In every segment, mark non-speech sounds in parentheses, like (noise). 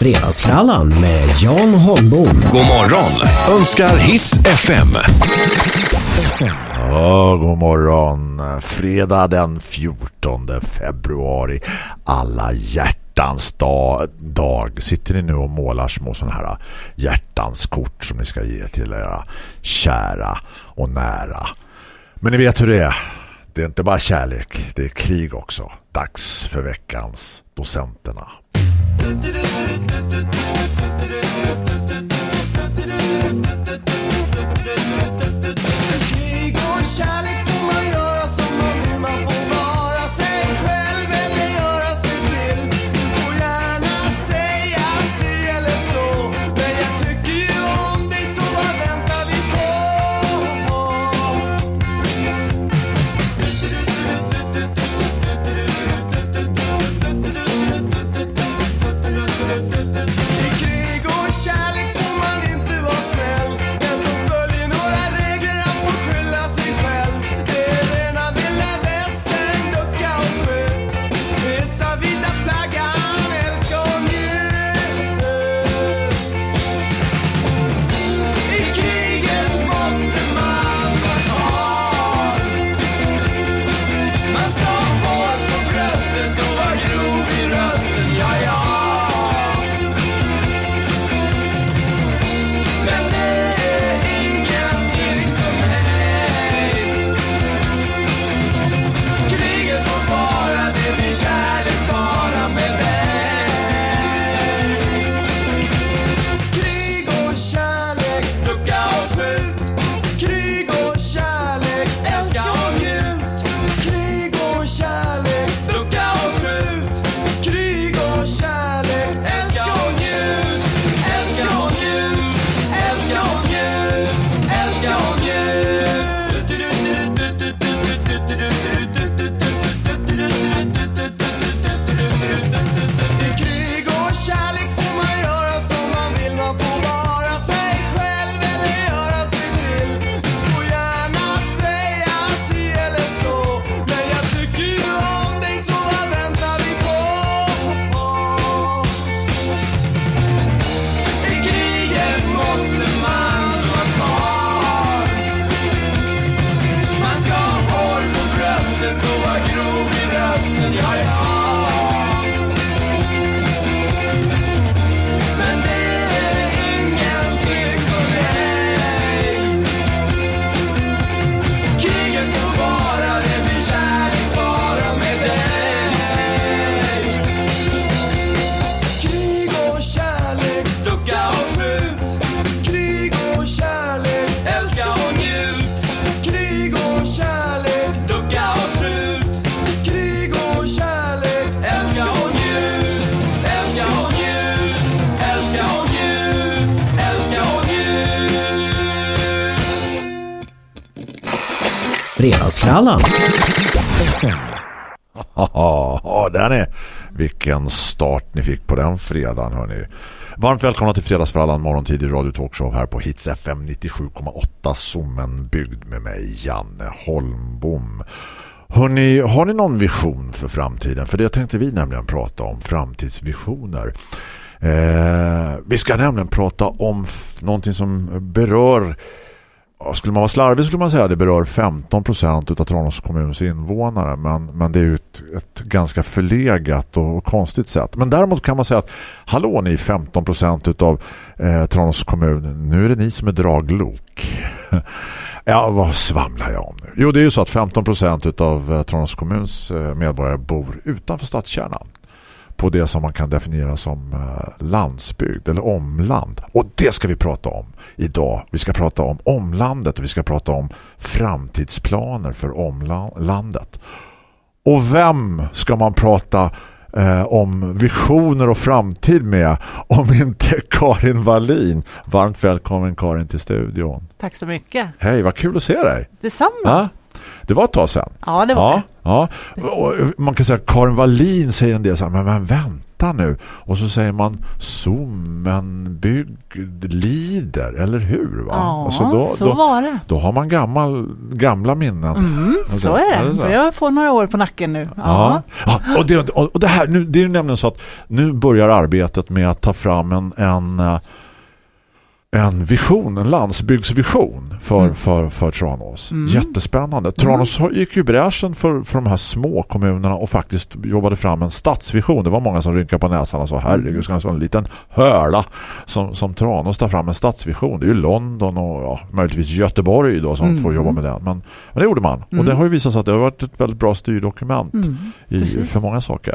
Fredagsfrallan med Jan Holmbom. God morgon önskar Hits FM. Ja, god morgon. Fredag den 14 februari. Alla hjärtans dag, dag. Sitter ni nu och målar små sådana här hjärtans kort som ni ska ge till era kära och nära. Men ni vet hur det är. Det är inte bara kärlek, det är krig också. Dags för veckans docenterna. do do do do do do Fredagsfrallan. Ja, där är vilken start ni fick på den fredagen hörni. Varmt välkomna till Fredagsfrallan morgontid i Radio Talkshow här på Hits FM 97,8 Sommen byggd med mig Janne Holmbom. Hörrni, har ni någon vision för framtiden? För det tänkte vi nämligen prata om, framtidsvisioner. Eh, vi ska nämligen prata om någonting som berör skulle man vara slarvig skulle man säga att det berör 15% av Tranås kommuns invånare men, men det är ju ett, ett ganska förlegat och, och konstigt sätt. Men däremot kan man säga att hallå ni 15% av eh, Tranås kommun, nu är det ni som är draglok. (laughs) Ja, vad svamlar jag om nu? Jo, det är ju så att 15% av eh, Tranås kommuns eh, medborgare bor utanför stadskärnan på det som man kan definiera som eh, landsbygd eller omland. Och det ska vi prata om idag. Vi ska prata om omlandet och vi ska prata om framtidsplaner för omlandet. Och vem ska man prata eh, om visioner och framtid med om inte (laughs) Karin Wallin? Varmt välkommen Karin till studion. Tack så mycket. Hej, vad kul att se dig. Detsamma. Ja, det var ett tag sedan. Ja, det var ja, ja. Och man kan säga Karin Wallin säger en del så här, men, men vänta nu. Och så säger man Sommenbygd lider, eller hur? Va? Ja, Alltså då, så då, var det. då har man gammal, gamla minnen. Mm, så är det. så? Jag får några år på nacken nu. Ja. ja och, det, och det här nu, det är ju nämligen så att nu börjar arbetet med att ta fram en, en, eh, en vision, en landsbygdsvision för, Mm. för, för Tranås. Jättespännande. Tranås har- gick ju bräschen för, för de här små kommunerna och faktiskt jobbade fram en stadsvision. Det var många som rynkade på näsan och sa herregud, ska en liten höla som, som Tranås tar fram en stadsvision. Det är ju London och ja, möjligtvis Göteborg då som Mm. får jobba med den. Men, men det gjorde man. Och det har ju visat sig att det har varit ett väldigt bra styrdokument Mm, i, för många saker.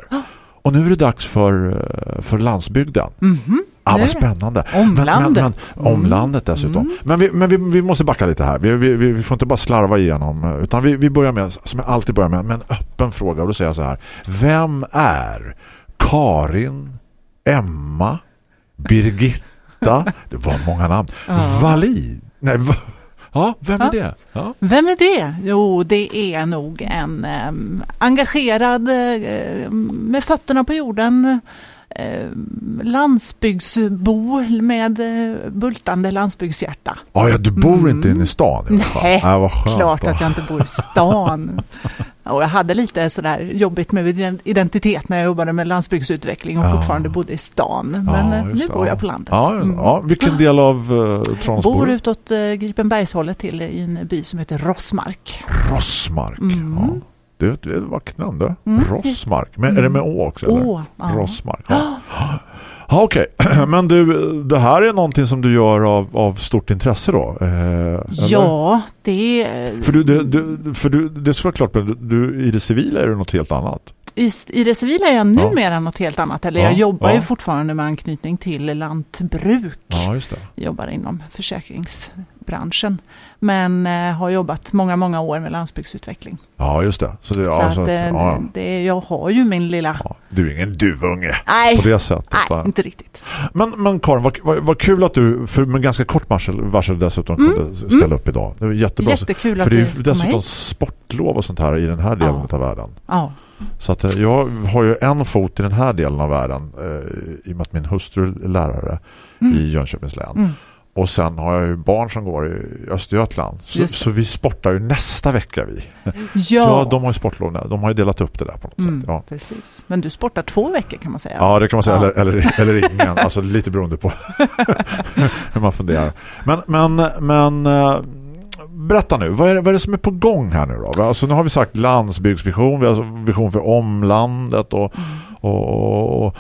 Och nu är det dags för, eh, för landsbygden. Mhm, Ah, vad spännande. Omlandet. Men, men, omlandet dessutom. Men, vi, men vi, vi måste backa lite här. Vi, vi, vi får inte bara slarva igenom. eh, Utan vi, vi börjar med, som jag alltid börjar med, med en öppen fråga. Och då säger jag så här. Vem är Karin, Emma, Birgitta, (laughs) det var många namn, Valid? Nej, va, ja, vem är Ja. det? Ja. Vem är det? Jo, det är nog en em, engagerad, eh, med fötterna på jorden, eh, landsbygdsbo med eh, bultande landsbygdshjärta. Ja, ja, du bor inte inne i stan i alla fall. Nej, skönt klart då. att jag inte bor i stan. (laughs) Och jag hade lite sådär jobbigt med min identitet när jag jobbade med landsbygdsutveckling och Ja. fortfarande bodde i stan. Men eh, just nu bor ja. jag på landet. Ja, Mm. ja. Vilken del av uh, Tranås bor utåt uh, Gripenbergshållet till i en by som heter Rossmark. Rossmark. Mm. Ja. Det, det var knall det. Mm. Rossmark. Men är det med å också? Eller? Åh, ja. Rossmark. Ja, ja okej. (clears throat) Men du, det här är någonting som du gör av, av stort intresse då? Eh? Ja, det För, du, du, du, för du, det ska vara klart, men du, i det civila är det något helt annat. i, i det civila är jag numera något helt annat. Eller Ja, jag jobbar ja. ju fortfarande med anknytning till lantbruk. Ja, just det. Jag jobbar inom försäkringsbranschen. Men eh, har jobbat många, många år med landsbygdsutveckling. Ja, just det. Så det, så ja, så att, eh, ja, det, jag har ju min lilla... ja. Du är ingen duvunge Nej, på det sättet. va? nej inte riktigt. Men, men Karin, vad, vad, vad kul att du för med ganska kort varsel, varsel dessutom kunde ställa upp idag. Det var jättebra. Mm. Jättekul för det är ju dessutom hit. sportlov och sånt här i den här delen Ja. av världen. Ja, Så att eh, jag har ju en fot i den här delen av världen eh, i och med att min hustru är lärare i Jönköpings län. Mm. Och sen har jag ju barn som går i Östergötland. Så, så vi sportar ju nästa vecka vi. ja. Så de har ju sportlov. De har ju delat upp det där på något mm, sätt. Ja. precis. Men du sportar två veckor kan man säga. Ja, det kan man säga. Ja. Eller, eller, (laughs) eller ingen. Alltså lite beroende på (laughs) hur man funderar. Men, men, men eh, berätta nu. Vad är, det, vad är det som är på gång här nu då? Alltså, nu har vi sagt landsbygdsvision. Vi har alltså vision för omlandet och, och, och, och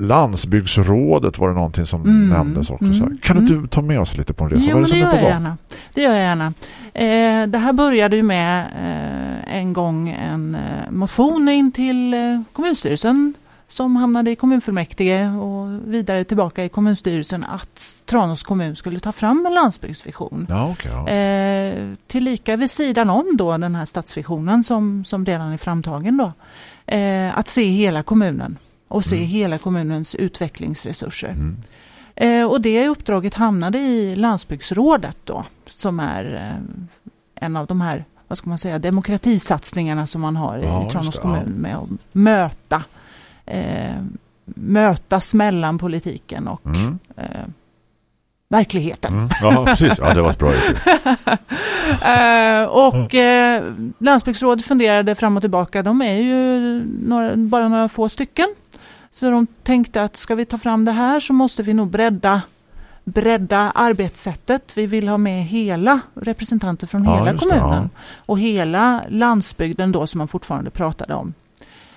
landsbygdsrådet var det någonting som Mm, nämndes också. mm. Kan mm. du ta med oss lite på en resa? Jo, vad är det det som är gör jag gärna. Det gör jag gärna. Eh, det här började ju med eh, en gång en eh, motion in till eh, kommunstyrelsen som hamnade i kommunfullmäktige och vidare tillbaka i kommunstyrelsen att Tranås kommun skulle ta fram en landsbygdsvision. Ja, okej. ja. Eh, tillika vid sidan om då den här stadsvisionen som, som redan är framtagen då. Eh, att se hela kommunen och se Mm. hela kommunens utvecklingsresurser. Mm. Eh, och det uppdraget hamnade i landsbygdsrådet då, som är eh, en av de här, vad ska man säga, demokratisatsningarna som man har Ja, i Tranås kommun med att möta, eh, mötas mellan politiken och Mm. eh, verkligheten. Mm. Ja, precis. Ja, det var ett bra uttryck. (laughs) Eh, och eh, landsbygdsrådet funderade fram och tillbaka. De är ju några, bara några få stycken. Så de tänkte att ska vi ta fram det här så måste vi nog bredda, bredda arbetssättet. Vi vill ha med hela representanter från Ja, hela just det, kommunen. Och hela landsbygden då som man fortfarande pratade om.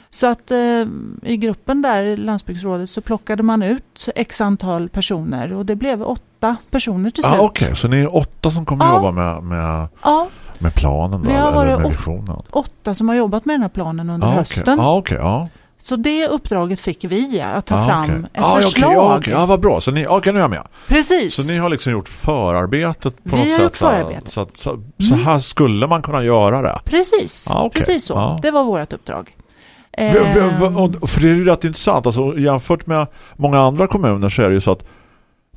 Så att eh, i gruppen där, i landsbygdsrådet, så plockade man ut x antal personer och det blev åtta personer till slut. Ah, Okej, så ni är åtta som kommer Ja. jobba med, med, Ja, med planen då, Vi har eller varit åt- åtta som har jobbat med den här planen under Ah, hösten. Ah, okej, ja. Så det uppdraget fick vi att ta Ah, fram okej. ett Ah, förslag. Ja, okej. ja, vad bra. Så ni, okej, nu är jag med. Precis. Så ni har liksom gjort förarbetet på Vi något har sätt. gjort förarbetet. Så, att, så, så här skulle man kunna göra det. Precis, Ah, okej. precis så. Ja. Det var vårt uppdrag. Ehm, För det är ju rätt intressant. Alltså, jämfört med många andra kommuner så är det ju så att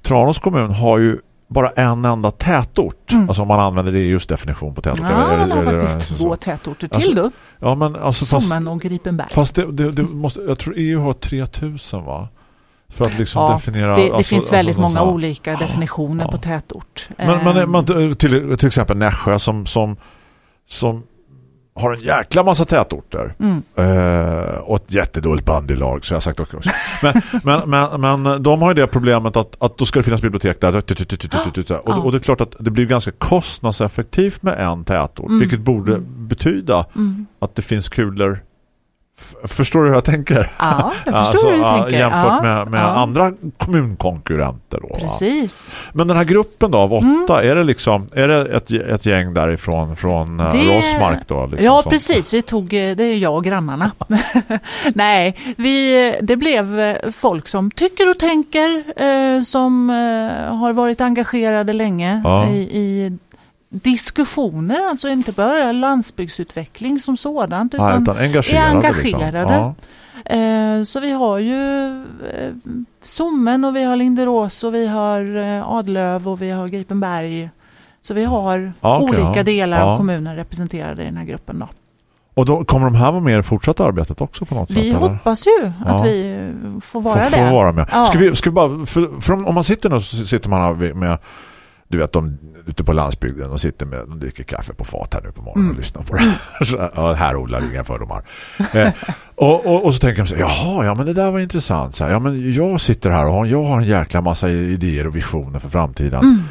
Tranås kommun har ju bara en enda tätort. Alltså om man använder det just definition på tätort. Mm. Ja, han har faktiskt eller- så. två tätorter Alltså, till då. Ja, men alltså fast, Sommen och Gripenberg. fast det, det, det måste, jag tror EU har 3000 va? För att liksom Ja, definiera... Det, det alltså- finns väldigt alltså, många så- olika definitioner ja. på tätort. Men, men, Ehm, man, till, till exempel Nässjö som, som, som har en jäkla massa tätorter. mm, Eh, och ett jättedåligt bandylag så jag har sagt också. Men, men, men, men de har ju det problemet att, att då ska det finnas bibliotek där. Och, och det är klart att det blir ganska kostnadseffektivt med en tätort. Mm. Vilket borde betyda mm. att det finns kulor Förstår du hur jag tänker? Ja, jag (laughs) förstår Alltså, hur du tänker. Jämfört ja, med, med ja. andra kommunkonkurrenter. Då, va? Precis. Men den här gruppen då av åtta, Mm. är det liksom är det ett, ett gäng därifrån från eh, Det- Rosmark då? Liksom, ja, som- precis. Vi tog, eh, det är jag och grannarna. (laughs) Nej, vi, det blev eh, folk som tycker och tänker, eh, som eh, har varit engagerade länge Ja. i, i diskussioner, alltså inte bara landsbygdsutveckling som sådant, utan utan engagerade. är engagerade. Liksom. Ja. Eh, Så vi har ju eh, Sommen och vi har Linderås och vi har eh, Adlöv och vi har Gripenberg. Så vi har Ja, okej, olika delar Ja. av kommunen representerade i den här gruppen. Då. Och då kommer de här vara med i fortsatta arbetet också på något Vi sätt? eller? hoppas ju att Ja. vi får vara Får- det. Får vara med. Ja. Ska, vi, ska vi bara, för, för om, om man sitter nu så sitter man här med du vet, de ute på landsbygden och sitter med, de dricker kaffe på fat här nu på morgonen Mm. och lyssnar på det. (laughs) Ja, här odlar inga fördomar. Eh, och, och, och så tänker de så här, jaha, ja men det där var intressant. Så här, ja men jag sitter här och jag har en jäkla massa idéer och visioner för framtiden. Mm.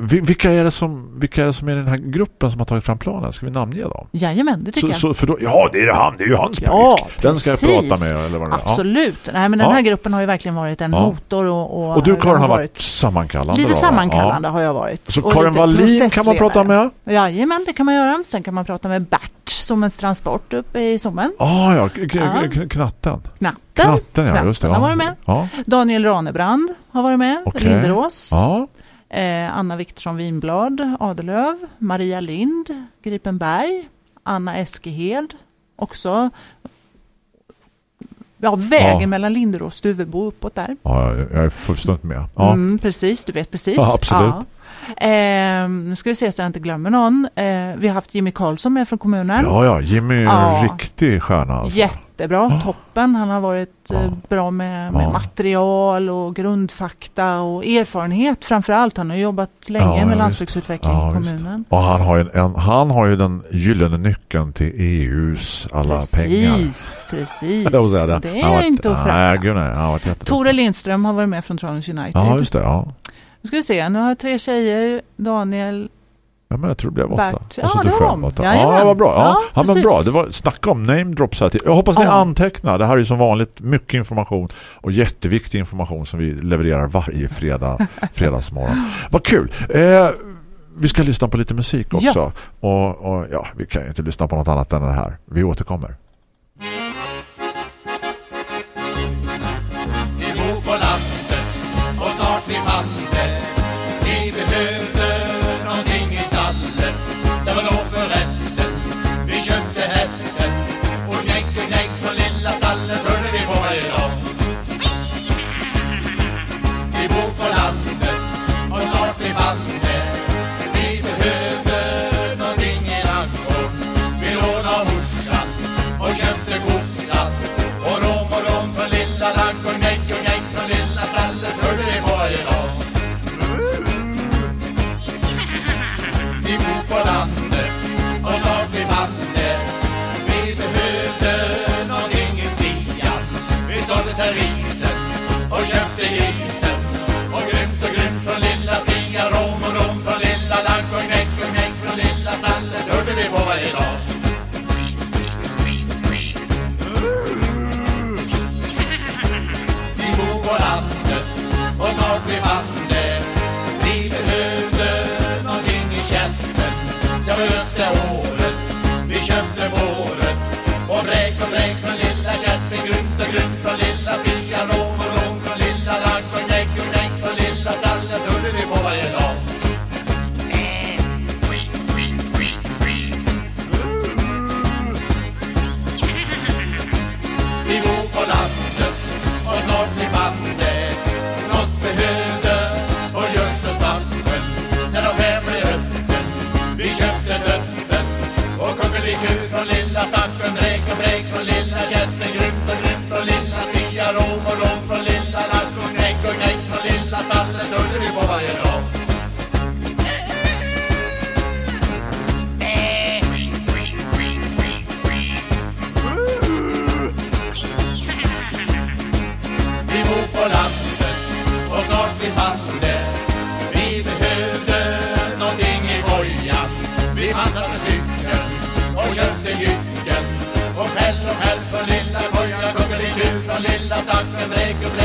Vi- vilka, är det som, vilka är det som är i den här gruppen som har tagit fram planen? Ska vi namnge dem? Jajamän, det tycker Så, jag. så, för då, ja, det är han, det är ju hans Ja, publik. Den ska jag prata med. Eller vad det är. Ja. Absolut. Nej, men den Ja. här gruppen har ju verkligen varit en Ja. motor. Och, och, Och du Karin har varit sammankallande Lite sammankallande har jag varit. Så Och Karin Wallin kan man prata med? Jajamän, det kan man göra. Sen kan man prata med Bert som en transport uppe i Sommen. Ah, ja, Ja. knatten. Knatten. Knatten, ja, just det. Ja. har varit med. Ja. Daniel Ranebrand har varit med. Okej. Linderås. Ja. Eh, Anna Viktorsson Winblad, Adelöv, Maria Lind, Gripenberg, Anna Eskehed, också ja, vägen Ja. mellan Linderås och Stuvebo uppåt där. ja, jag är fullständigt med. Ja. Mm, precis, du vet precis. Ja, absolut. Ja. Eh, nu ska vi se så jag inte glömmer någon. Eh, vi har haft Jimmy Karlsson med från kommunen. ja, ja, Jimmy är en Ja. riktig stjärna. Alltså. Jättebra, Ja. toppen. Han har varit Ja. bra med, med Ja. material och grundfakta och erfarenhet framför allt. Han har jobbat länge Ja, med landsbygdsutveckling i kommunen. Och han har, ju en, han har ju den gyllene nyckeln till EUs alla pengar. Precis, (laughs) precis. Det Han har är varit- inte att jätteduktig. Tore Lindström har varit med från Tranås United. Ja, just det. Ja. Nu ska vi se, nu har jag tre tjejer. Daniel, Ja, men jag tror det blev åtta. Bert. Och så Ja, du det var själv åtta. Ja, det var bra. Ja, Ja, ja, men bra. Det var snacka om name drops här till. Jag hoppas ni Ja. antecknar. Det här är ju som vanligt mycket information och jätteviktig information som vi levererar varje fredag, (laughs) fredagsmorgon. Vad kul. Eh, vi ska lyssna på lite musik också. Och, och ja, vi kan ju inte lyssna på något annat än det här. Vi återkommer. Vi bor på landet och snart vi fann lilla stian Rom och rom från lilla ladugården Gnägg och gnägg från lilla stallet. Hörde vi på varje dag Vi bor på landet och snart vi fann från lilla stacken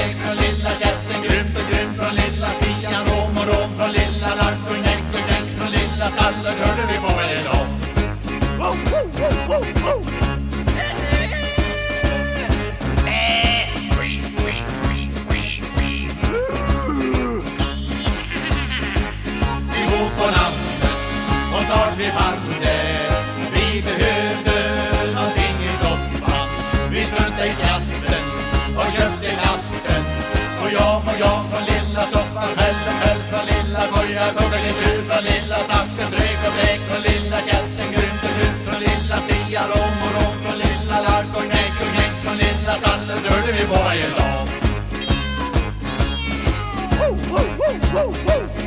köpte katten Och jag och jag från lilla soffan Själv och själv från lilla koja Kuggelitur från lilla stacken Bräk och bräk från lilla käften Grymt och grymt från lilla stia Rom och rom från lilla lark Och knäck och knäck från lilla stallet Rörde vi varje dag. Så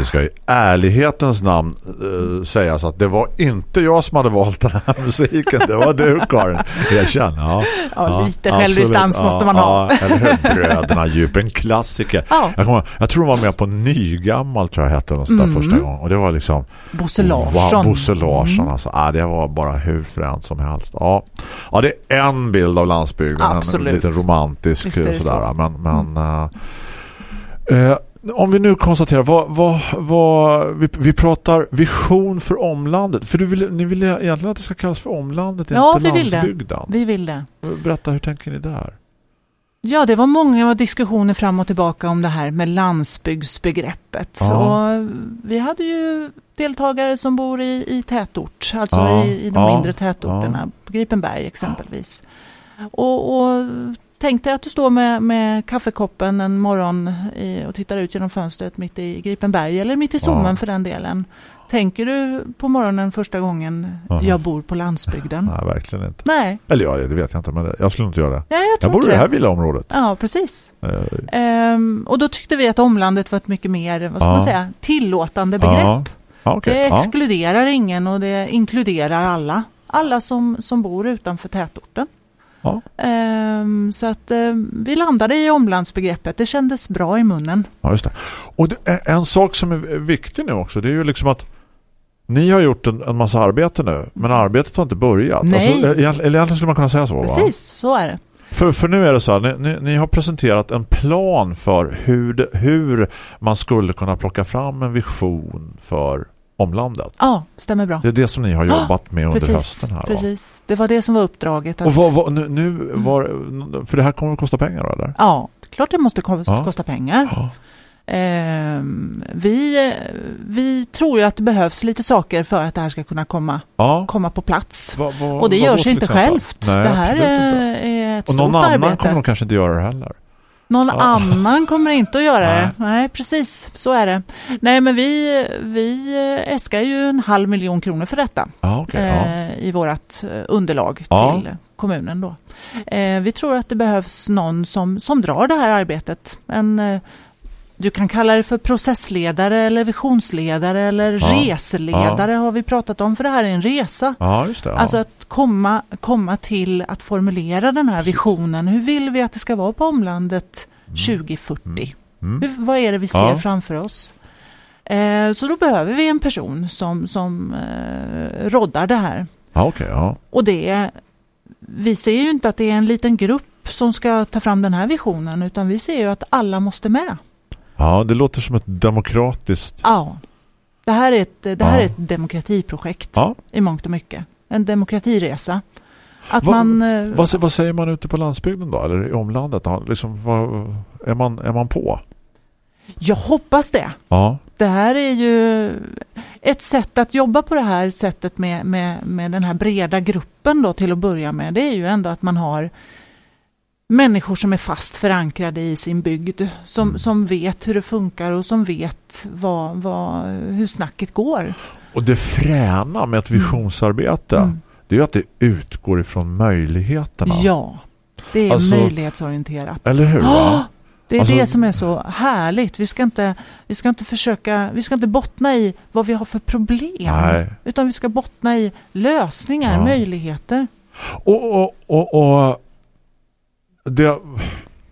Det ska i ärlighetens namn eh, sägas att det var inte jag som hade valt den här (laughs) musiken. Det var du, Karin. Erkänn. Ja, Ja, lite absolut. självdistans måste man ha. Ja, eller hur? Bröderna djup, en klassiker. Ja. Jag, kommer, jag tror de var med på Nygammal tror jag hette där Mm. första gången. Och det var liksom Bosse Larsson. Wow, Bosse Larsson alltså. Ja, det var bara hur fränt som helst. Ja. ja, det är en bild av landsbygden. Absolut. En liten romantisk sådär. så. Men, men eh, eh, om vi nu konstaterar vad, vad, vad, vi, vi pratar vision för omlandet. För du vill, ni vill egentligen att det ska kallas för omlandet, Ja, inte vi vill det. landsbygden. Vi vill det. Berätta, hur tänker ni där? Ja, det var många diskussioner fram och tillbaka om det här med landsbygdsbegreppet. Ja. Och vi hade ju deltagare som bor i, i tätort, alltså Ja, i, i de ja, mindre tätorterna, på Gripenberg exempelvis. Och, och tänk dig att du står med, med kaffekoppen en morgon i, och tittar ut genom fönstret mitt i Gripenberg eller mitt i Sommen Ja. för den delen. Tänker du på morgonen första gången Ja. jag bor på landsbygden? Nej, verkligen inte. Nej, Eller ja, det vet jag inte, men jag skulle inte göra det. ja, jag Jag bor i det här det. villaområdet. Ja, precis. Ehm, och då tyckte vi att omlandet var ett mycket mer, vad ska Ja. man säga, tillåtande begrepp. Ja, okej. Det exkluderar ingen och det inkluderar alla. Alla som, som bor utanför tätorten. Ja. Ehm, så att ehm, vi landade i omlandsbegreppet. Det kändes bra i munnen. Ja, just det. Och det är en sak som är viktig nu också, det är ju liksom att ni har gjort en, en massa arbete nu, men arbetet har inte börjat. Nej. Alltså, eller egentligen skulle man kunna säga så, va? Precis, så är det. För, för nu är det så här, ni, ni, ni har presenterat en plan för hur, det, hur man skulle kunna plocka fram en vision för omlandet. Ja, stämmer bra. Det är det som ni har jobbat med under Precis, hösten här. Va? precis. Det var det som var uppdraget. Att, Och vad, vad, nu, nu var, för det här kommer att kosta pengar, då, eller? Ja, klart det måste kosta, Ja. kosta pengar. Ja. Ehm, vi, vi tror ju att det behövs lite saker för att det här ska kunna komma, ja. komma på plats. Vad- vad- Och det vad gör då sig till inte exempel? självt. Nej, det här inte. är ett Och stort någon annan arbete. kommer nog kanske inte göra det heller. Någon Ja. annan kommer inte att göra Nej. det. Nej, precis. Så är det. Nej, men vi, vi äskar ju en halv miljon kronor för detta Ja, okej. ja. eh, i vårt eh, underlag till kommunen. Då. Eh, vi tror att det behövs någon som, som drar det här arbetet. En, eh, du kan kalla det för processledare eller visionsledare eller Ja. reseledare har vi pratat om för det här är en resa. ja, just det. Ja. Alltså att komma, komma till att formulera den här visionen. Hur vill vi att det ska vara på omlandet 2040? Mm. Hur, vad är det vi ser Ja. framför oss? Eh, så då behöver vi en person som, som eh, roddar det här. Ja, okej. ja. Och det, vi ser ju inte att det är en liten grupp som ska ta fram den här visionen utan vi ser ju att alla måste med. Ja, det låter som ett demokratiskt... Ja. Det här är ett, det här Ja. är ett demokratiprojekt Ja. i mångt och mycket. En demokratiresa. Att Vad- man... eh, Vad, vad säger man ute på landsbygden då? Eller i omlandet? Liksom, vad, är, man, är man på? Jag hoppas det. Ja. Det här är ju ett sätt att jobba på det här sättet med, med, med den här breda gruppen då till att börja med. Det är ju ändå att man har människor som är fast förankrade i sin bygd. Som, Mm. som vet hur det funkar och som vet vad, vad, hur snacket går. Och det fräna med ett visionsarbete Mm. det är att det utgår ifrån möjligheterna. Ja, det är Alltså- möjlighetsorienterat. Eller hur? Va? det är Alltså- det som är så härligt. Vi ska, inte, vi ska inte försöka, vi ska inte bottna i vad vi har för problem. Nej. Utan vi ska bottna i lösningar, Ja. möjligheter. Och, och, och, och det,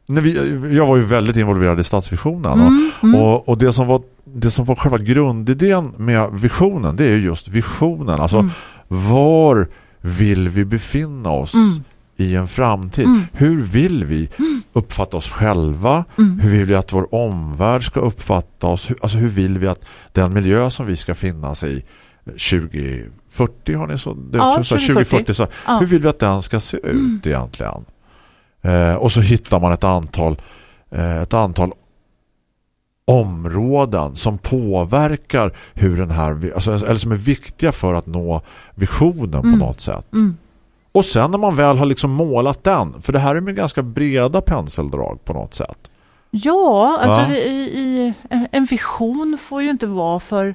när vi, jag var ju väldigt involverad i stadsvisionen Mm, mm. och, och, och det som var det som var själva grundidén med visionen det är ju just visionen. Alltså Mm. var vill vi befinna oss Mm. i en framtid? Mm. Hur vill vi uppfatta oss själva? Mm. Hur vill vi att vår omvärld ska uppfatta oss? Alltså hur vill vi att den miljö som vi ska finnas i 2040 har ni så det Ja, också så här 2040. 2040 så Ja. hur vill vi att den ska se ut egentligen? Eh, och så hittar man ett antal eh, ett antal områden som påverkar hur den här alltså, eller som är viktiga för att nå visionen på Mm. något sätt. Mm. Och sen när man väl har liksom målat den, för det här är med ganska breda penseldrag på något sätt. Ja, alltså det, i, i, en vision får ju inte vara för...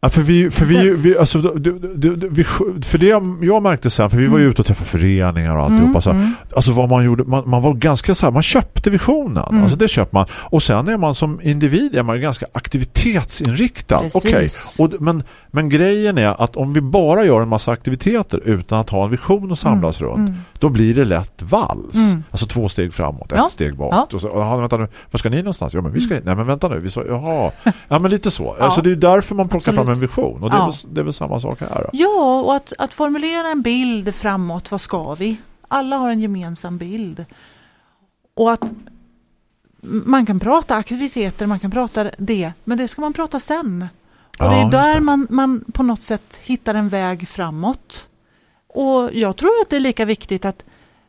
Ja, för vi, för vi, vi alltså, du, du, du, vi, för det jag märkte sen, för vi var ju ute och träffade föreningar och alltihopa, så, mm. alltså vad man gjorde, man, man var ganska så här, man köpte visionen, Mm. alltså det köper man, och sen är man som individ är man ganska aktivitetsinriktad, okej, och men, men grejen är att om vi bara gör en massa aktiviteter utan att ha en vision att samlas runt, mm. då blir det lätt vals. Mm. Alltså två steg framåt, Ja. ett steg bak. Ja. Och så, aha, vänta nu, var ska ni någonstans? Ja, men vi ska, nej men vänta nu, vi sa, jaha. (laughs) Ja, men lite så. Ja. Alltså det är därför man plockar Absolut. fram en vision. Och det, är Ja. väl, det är väl samma sak här. Då. Ja, och att, att formulera en bild framåt, vad ska vi? Alla har en gemensam bild. Och att man kan prata aktiviteter, man kan prata det, men det ska man prata sen. Och Ja, det är där det. man, man på något sätt hittar en väg framåt. Och jag tror att det är lika viktigt att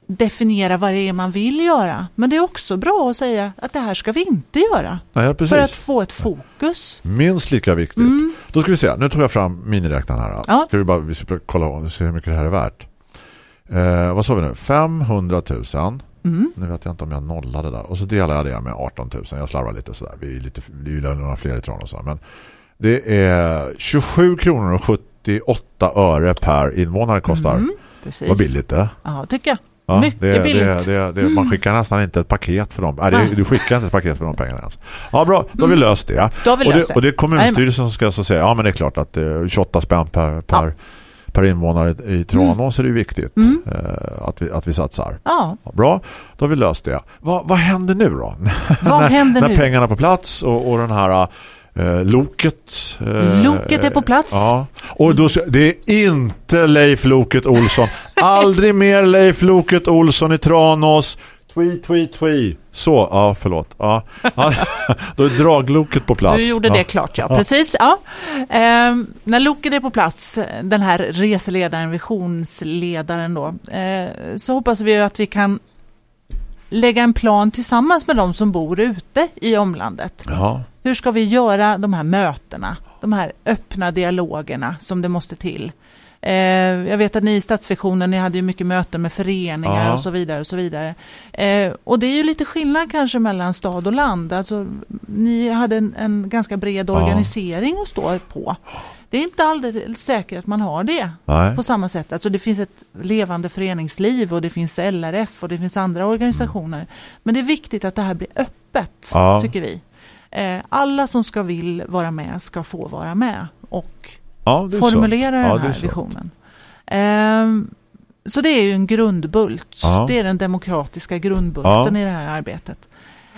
definiera vad det är man vill göra. Men det är också bra att säga att det här ska vi inte göra. Ja. För att få ett fokus. Minst lika viktigt. Mm. Då ska vi se, nu tog jag fram miniräknaren här. Ja. Ska vi bara vi ska kolla och se hur mycket det här är värt. Eh, vad sa vi nu? 500 000. Mm. Nu vet jag inte om jag nollade där. Och så delar jag det med 18 000. Jag slarvar lite sådär. Vi är lite vi är några fler i Tranås. Men det är 27 kronor och 78 öre per invånare kostar. Mm. Precis. Vad billigt det. Ja, tycker jag. Ja, Mycket det, billigt. Det, det, man skickar nästan inte ett paket för dem. Nej, det, Nej. du skickar inte ett paket för de pengarna ens. Ja, bra. Då har vi löst det. Då har vi och, löst det det. och det är kommunstyrelsen som ska alltså säga ja men det är klart att eh, 28 spänn per, per, per invånare i Tranås är det viktigt Mm. eh, att, vi, att vi satsar. Ja, Ja, bra, då har vi löst det. Va, vad händer nu då? vad när, händer (laughs) när nu? pengarna är på plats och, och den här eh, loket eh, Loket är på plats. Ja. Och då, det är inte Leif Loket Olsson. (laughs) Aldrig mer Leif Loket Olsson i Tranås. Twi, twi, twi. Så, ja förlåt. Ja. Ja, (laughs) då är dragloket på plats. Du gjorde ja. det klart, ja. Precis. Ja. Ehm, när Loket är på plats, den här reseledaren, visionsledaren då, eh, så hoppas vi att vi kan lägga en plan tillsammans med de som bor ute i omlandet. Ja. Hur ska vi göra de här mötena, de här öppna dialogerna som det måste till? Eh, jag vet att ni i Stadsvisionen, ni hade ju mycket möten med föreningar Ja. och så vidare. Och så vidare. Eh, och det är ju lite skillnad kanske mellan stad och land. Alltså, ni hade en, en ganska bred Ja. organisering att stå på. Det är inte alldeles säkert att man har det Nej. på samma sätt. Alltså det finns ett levande föreningsliv och det finns LRF och det finns andra organisationer. Men det är viktigt att det här blir öppet, Ja. tycker vi. Eh, alla som ska vill vara med ska få vara med och Ja, formulera sant. Ja, den här sant. visionen. Ehm, så det är ju en grundbult. Ja. Det är den demokratiska grundbulten Ja. i det här arbetet.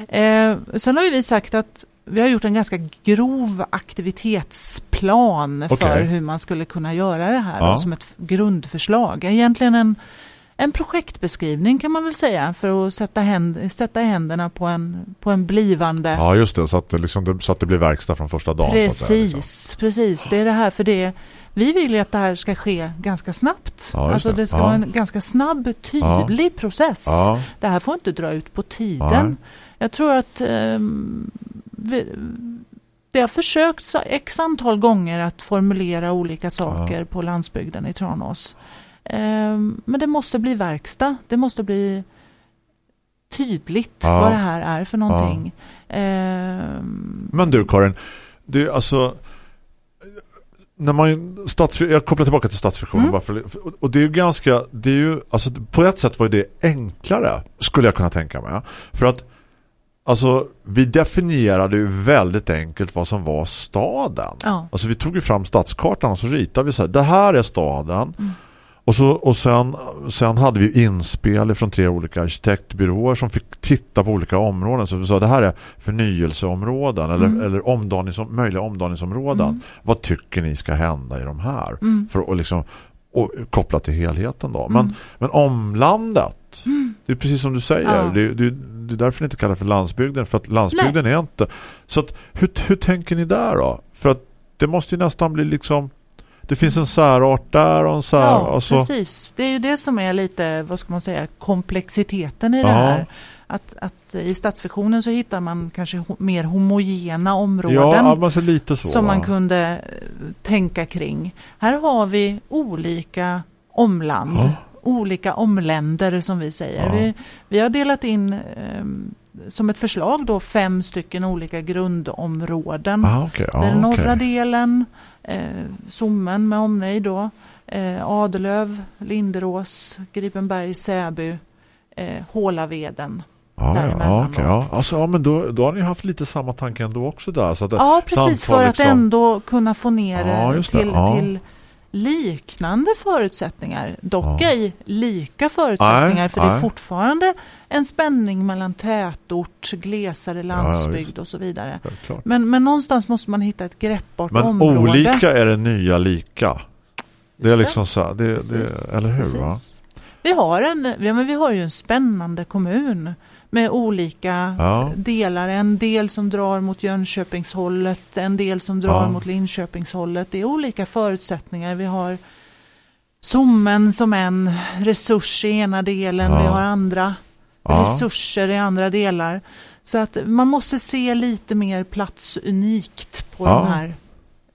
Eh, sen har ju vi sagt att vi har gjort en ganska grov aktivitetsplan för Okej. hur man skulle kunna göra det här Ja. då, som ett grundförslag. Egentligen en, en projektbeskrivning kan man väl säga för att sätta, händ, sätta händerna på en, på en blivande Ja, just det. Så att det, liksom, det- så att det blir verkstad från första dagen. Precis, säga, liksom. precis. Det är det här för det. Vi vill ju att det här ska ske ganska snabbt. Ja, alltså det. ska Ja. vara en ganska snabb, tydlig process. Ja, Det här får inte dra ut på tiden. Jag tror att ehm, vi, det har försökt så- x antal gånger att formulera olika saker på landsbygden i Tranås. Ehm, men det måste bli verkstad. Det måste bli tydligt Ja. vad det här är för någonting. Ehm, Men du Karin, det, är alltså, när man stats, jag kopplar tillbaka till stadsfiktionen Mm. för, och det är ju ganska det är ju alltså på ett sätt var det enklare skulle jag kunna tänka mig för att alltså vi definierade ju väldigt enkelt vad som var staden Ja. alltså vi tog ju fram stadskartan och så ritade vi så här, det här är staden Mm. Och, så, och sen, sen hade vi inspel från tre olika arkitektbyråer som fick titta på olika områden. Så vi sa det här är förnyelseområden eller, Mm. eller omdanings, möjliga omdaningsområden. Mm. Vad tycker ni ska hända i de här? Mm. För att liksom, och koppla till helheten då. Men, Mm. men omlandet, det är precis som du säger. Ja. Det, det, det är därför ni inte kallar för landsbygden. För att landsbygden är inte... Så att, hur, hur tänker ni där då? För att det måste ju nästan bli liksom... Det finns en särart där och en sär... Ja, alltså, precis. Det är ju det som är lite, vad ska man säga, komplexiteten i det Ja. här. Att, att i stadsfiktionen så hittar man kanske mer homogena områden. ja, man lite så. som man va? kunde eh, tänka kring. Här har vi olika omland, Ja. olika omländer som vi säger. Vi, vi har delat in ehm, som ett förslag då fem stycken olika grundområden. Ah, okej. Ja, Den norra okej. delen, eh, Sommen med omnejd då, eh, Adelöv, Linderås, Gripenberg, Säby, eh, Hålaveden. Ja, ja, däremellan ja. Alltså, ja, men då, då har ni haft lite samma tanke ändå också där. Så att Ja, precis för att liksom- ändå kunna få ner det, till, till liknande förutsättningar. Dock Ja. ej lika förutsättningar Nej, för det är fortfarande en spänning mellan tätort, glesare ja, landsbygd just. och så vidare. Självklart. Men, men någonstans måste man hitta ett greppbart Men område. olika är det nya lika. Det är liksom så det, det, eller hur. Vi har, en, ja, men vi har ju en spännande kommun med olika Ja. delar. En del som drar mot Jönköpingshållet, en del som drar Ja. mot Linköpingshållet. Det är olika förutsättningar. Vi har Sommen som en resurs i ena delen, Ja. vi har andra resurser i andra delar. Så att man måste se lite mer platsunikt på de här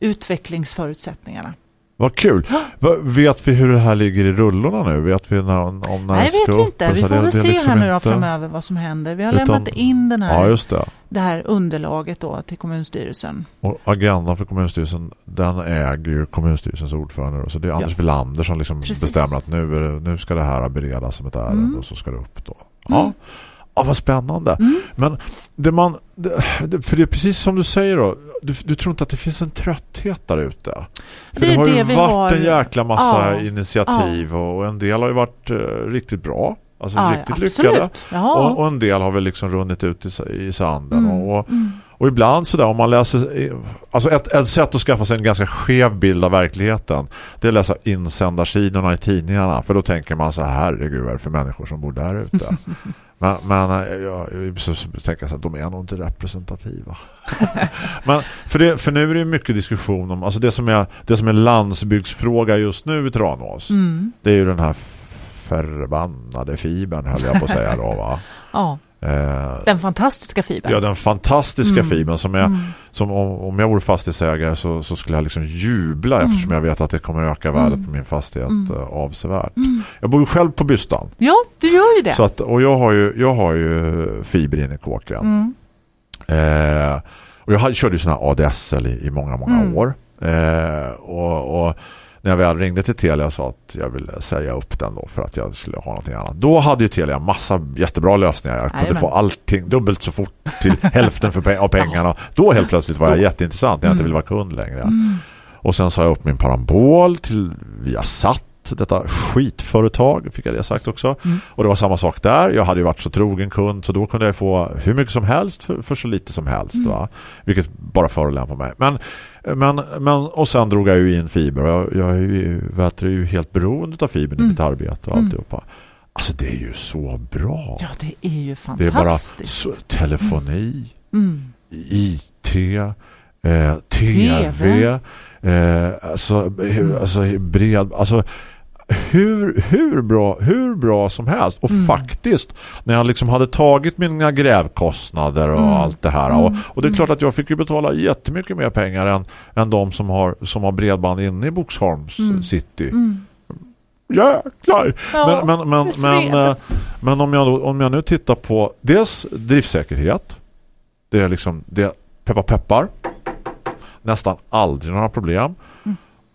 utvecklingsförutsättningarna. Vad kul. (gasps) Vet vi hur det här ligger i rullorna nu? Vet vi när, om när Nej, ska vet vi inte. Vi så? får väl se liksom här nu då framöver vad som händer. Vi har Utan- lämnat in den här, Ja, det. det här underlaget då till kommunstyrelsen. Och agendan för kommunstyrelsen, den äger ju kommunstyrelsens ordförande. då. Så det är Anders Ja. Wilander som liksom Precis. bestämmer att nu, det, nu ska det här beredas som ett ärende Mm. och så ska det upp då. Ja. Mm. Ja, vad spännande. Mm. Men det man, det, för det är precis som du säger då, du, du tror inte att det finns en trötthet där ute? För Det det, har ju varit har. en jäkla massa Ja. initiativ och, och en del har ju varit eh, riktigt bra. Alltså Ja, riktigt absolut. lyckade. Ja. Och, och en del har väl liksom runnit ut i, i sanden. Mm. Och, Mm. Och ibland sådär om man läser alltså ett, ett sätt att skaffa sig en ganska skev bild av verkligheten det är att läsa insändarsidorna i tidningarna för då tänker man så här herregud vad är det för människor som bor där ute. (laughs) men, men eh, jag, så, så tänker jag att de är nog inte representativa. (laughs) men för, det, för nu är det mycket diskussion om alltså det som är, det som är landsbygdsfråga just nu i Tranås Mm. det är ju den här förbannade fibern höll jag på att säga då va. (laughs) Ja, Eh, den fantastiska fibern. Ja, den fantastiska Mm. fibern som, är, Mm. som om, om jag vore fastighetsägare så, så skulle jag liksom jubla eftersom jag vet att det kommer öka värdet Mm. på min fastighet Mm. eh, avsevärt. Mm. Jag bor ju själv på Bystan. Ja, du gör ju det. Så att, och jag har, ju, jag har ju fiber in i kåken. Mm. Eh, och jag hade- körde ju här ADSL i, i många, många Mm. år. Eh, och, och när jag väl ringde till Telia och sa att jag ville säga upp den då för att jag skulle ha någonting annat. Då hade ju Telia massa jättebra lösningar. Jag kunde Jajamän. få allting dubbelt så fort till (laughs) hälften för pe- av pengarna. Då helt plötsligt var jag jätteintressant när jag inte Mm. ville vara kund längre. Mm. Och sen sa jag upp min parabol till Detta skitföretag fick jag det sagt också. Mm. Och det var samma sak där. Jag hade ju varit så trogen kund så då kunde jag få hur mycket som helst för, för så lite som helst. Mm. Va? Vilket bara förolämpar mig. Men, men, men, och sen drog jag ju in fiber. Jag, jag är ju, vet, är ju helt beroende av fibern i Mm. mitt arbete och Mm. alltihopa. Alltså det är ju så bra. Ja, det är ju det är bara fantastiskt. telefoni, Mm. IT, eh, TV, TV. eh, alltså, hur- alltså bred, alltså hur, hur, bra, hur bra som helst. Och Mm. faktiskt, när jag liksom hade tagit mina grävkostnader och Mm. allt det här. Mm. Och, och det är Mm. klart att jag fick ju betala jättemycket mer pengar än, än de som har, som har bredband inne i Boxholms Mm. city. Mm. Jäklar! Ja, men, men, men, men, eh, men om, jag om jag nu tittar på dels driftsäkerhet det är liksom det peppar peppar nästan aldrig några problem.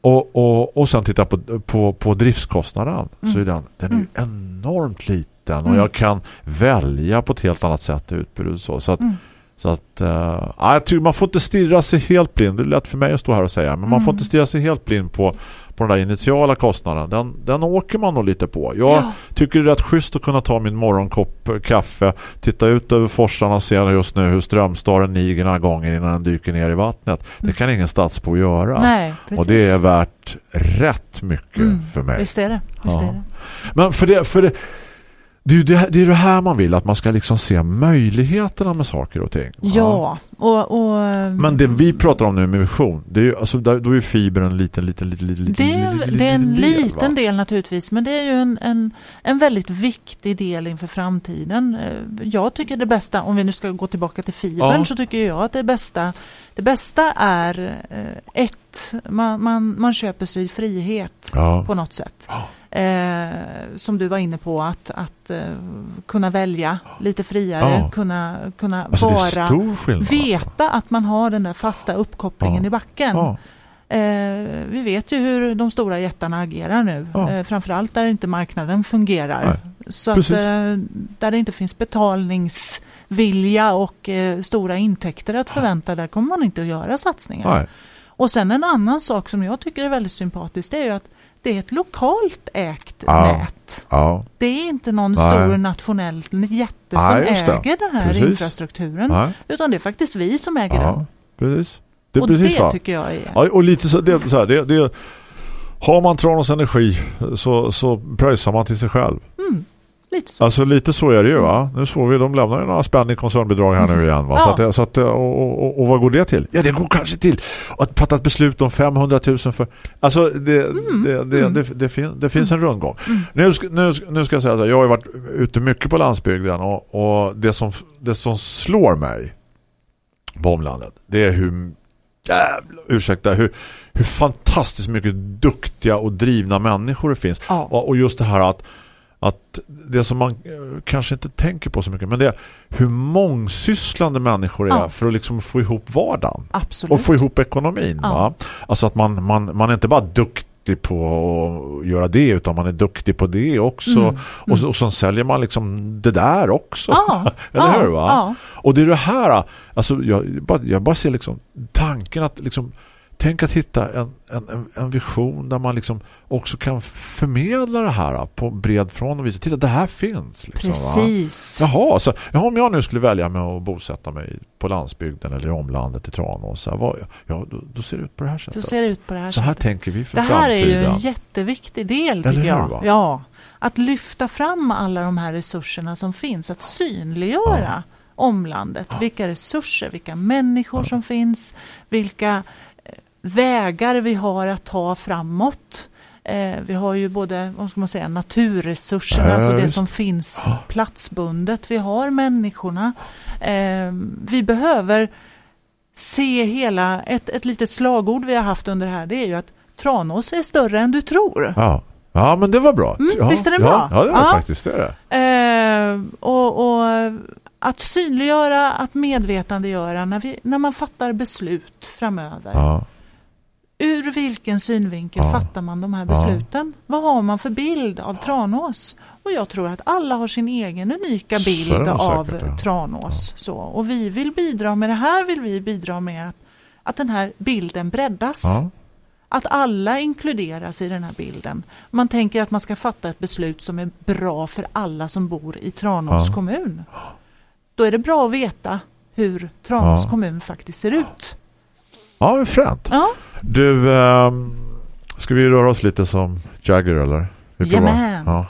Och, och, och sen titta på, på, på driftskostnaden så är den, den är ju Mm. enormt liten och Mm. jag kan välja på ett helt annat sätt i utbudet så, så att, Mm. så att uh, jag tycker man får inte stirra sig helt blind det är lätt för mig att stå här och säga men man får Mm. inte stirra sig helt blind på, på den där initiala kostnaden den, den åker man nog lite på jag Ja. tycker det är rätt schysst att kunna ta min morgonkopp eh, kaffe titta ut över forsarna och se just nu hur strömstaren niger några gånger innan den dyker ner i vattnet det kan ingen stadsbo göra Mm. Nej, och det är värt rätt mycket Mm. för mig. Visst är det. Visst är det. Men för det, för det, det, är det, det är det här man vill, att man ska liksom se möjligheterna med saker och ting. Ja, och... och Men det vi pratar om nu med vision, det är ju, alltså, då är fiber en liten, liten, liten, liten, det, är, liten, det är en del, liten va? del naturligtvis, men det är ju en, en, en väldigt viktig del inför framtiden. Eh, Jag tycker det bästa, om vi nu ska gå tillbaka till fibern, Ja. så tycker jag att det bästa, det bästa är eh, ett, man, man, man köper sig frihet Ja. på något sätt. Ja. Eh, som du var inne på, att, att eh, kunna välja lite friare, Ja. kunna, kunna Alltså vara, skillnad. veta att man har den där fasta uppkopplingen i backen. Eh, vi vet ju hur de stora jättarna agerar nu. Ja. Eh, framförallt där inte marknaden fungerar. Nej. Så att, eh, där det inte finns betalningsvilja och eh, stora intäkter att förvänta, där kommer man inte att göra satsningar. Nej. Och sen en annan sak som jag tycker är väldigt sympatiskt, det är ju att det är ett lokalt ägt Ja. nät. Ja. Det är inte någon Nej. stor nationell jätte som äger den här Precis. infrastrukturen. Utan det är faktiskt vi som äger den. Precis. Det och precis det va? tycker jag är... Ja, och lite så, det, så här, det, det, har man Tranås energi så, så pröjsar man till sig själv. Mm, lite så. Alltså lite så är det ju va. Nu såg vi, de lämnar ju några spänn i koncernbidrag här nu igen va. Så Ja. att, det- så att, och, och, och, vad går det till? Ja det går kanske till att fatta ett beslut om 500 000 för... Alltså det, Mm. det, det, det, det, fin, det finns en rundgång. Nu, ska, nu, ska- nu ska jag säga så här, jag har ju varit ute mycket på landsbygden och, och det, som, det som slår mig på omlandet det är hur jävla, ursäkta, hur, hur fantastiskt mycket duktiga och drivna människor det finns. Ja. Och, och just det här att, att det som man eh, kanske inte tänker på så mycket men det är hur mångsysslande människor är Ja. för att liksom få ihop vardagen Absolut. och få ihop ekonomin. Ja. Alltså att man, man, man är inte bara duktig på att göra det utan man är duktig på det också. Mm. Och, så, och så säljer man liksom det där också. Ja, (laughs) Eller ja, hur va? Ja. Och det är det här, alltså jag bara, jag bara ser liksom tanken att liksom tänk att hitta en, en, en- vision där man liksom också kan förmedla det här på bred front och visa, titta det här finns. Liksom, Va? Precis. Jaha, så, ja, om jag nu skulle välja med att bosätta mig på landsbygden eller i omlandet i Tranås, så här, vad, ja, då, då ser det ut på det här sättet. ser det ut på det här Så här sättet. tänker vi för Det här är framtiden. ju en jätteviktig del tycker jag. va? Ja, att lyfta fram alla de här resurserna som finns, att synliggöra omlandet. Vilka resurser, vilka människor som finns, vilka vägar vi har att ta framåt. Eh, vi har ju både vad ska man säga, naturresurserna, Ja, alltså det visst. som finns Ja. platsbundet. Vi har människorna. Eh, vi behöver se hela, ett, ett litet slagord vi har haft under det här, det är ju att Tranås är större än du tror. Ja. ja, men det var bra. Mm, ja, visst är det ja, bra? Ja, det var Ja. faktiskt det. Eh, och, och att synliggöra, att medvetandegöra när, vi, när man fattar beslut framöver. Ja. Ur vilken synvinkel Ja. fattar man de här Ja. besluten? Vad har man för bild av Tranås? Och jag tror att alla har sin egen unika bild av säkert, ja. Tranås. Så, och vi vill bidra med det här, vill vi bidra med att, att den här bilden breddas. Ja. Att alla inkluderas i den här bilden. Man tänker att man ska fatta ett beslut som är bra för alla som bor i Tranås Ja. kommun. Då är det bra att veta hur Tranås Ja. kommun faktiskt ser ut. Ja, fränt. Ja, Du, ehm, ska vi röra oss lite som Jagger eller? Vi provar. Jajamän. Ja.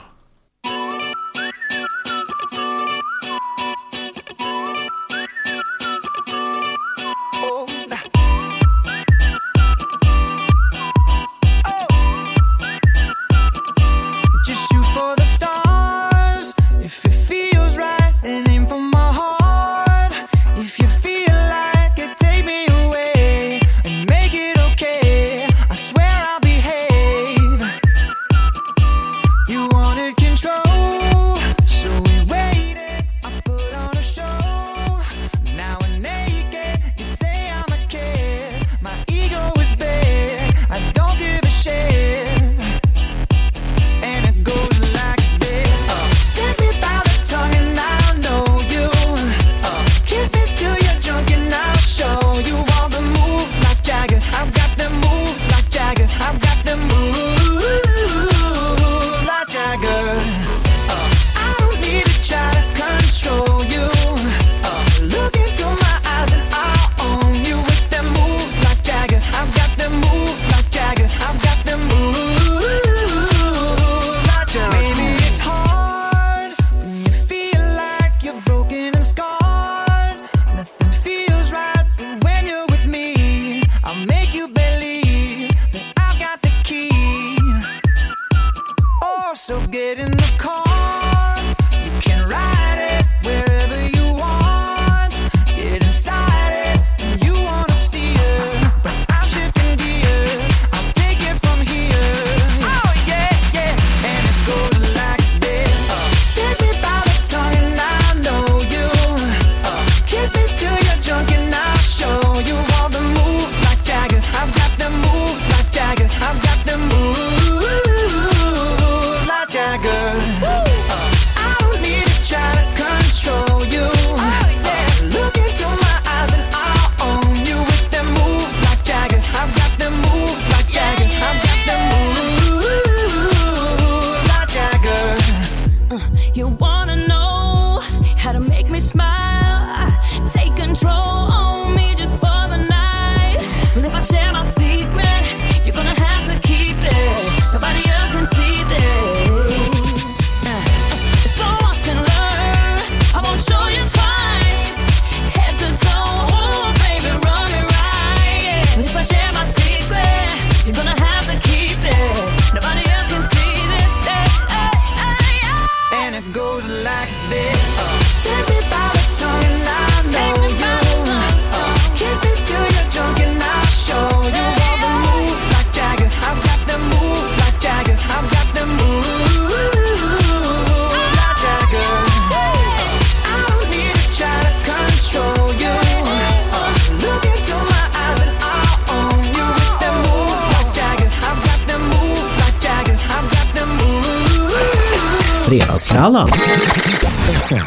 Fredagsfrallan.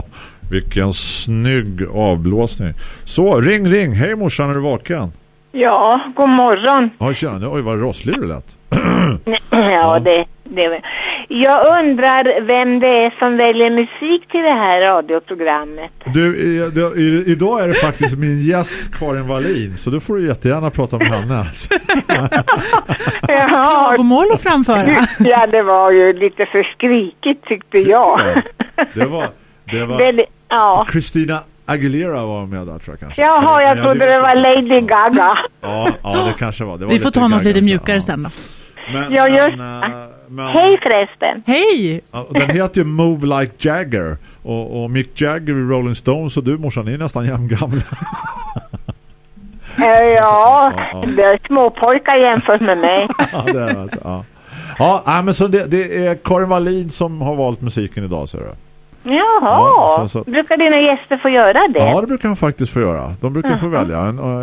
(laughs) Vilken snygg avblåsning. Så, ring, ring. Hej morsan, är du vaken? Ja, god morgon. Ja, tjena. Oj, vad rosslig du lät. (clears throat) Ja, det, det. Jag undrar vem det är som väljer musik till det här radioprogrammet. Du, i, det- i, idag är det faktiskt min gäst Karin Wallin, så då får du jättegärna prata med henne. (laughs) Ja, Klagomål att framföra. (laughs) ja, det var ju lite för skrikigt tyckte jag. Det var, det var Väldigt- ja. Christina Aguilera var med där tror jag kanske. Jaha, jag Men trodde det var Lady Gaga. Ja, ja det kanske var. Det var Vi får ta något Gaga lite mjukare ja. sen då. Men, Ja, just men, äh, men, Hej förresten. Hej! Den heter ju Move Like Jagger och, och Mick Jagger i Rolling Stones och du morsan, ni är nästan jämngamla. Eh, Ja, det är småpojkar jämfört med mig. (laughs) ja, det är alltså, ja. Ja, men så det, det är Karin Wallin som har valt musiken idag ser du. Jaha, Ja, så- så- brukar dina gäster få göra det? Ja, det brukar de faktiskt få göra. De brukar få välja en, och,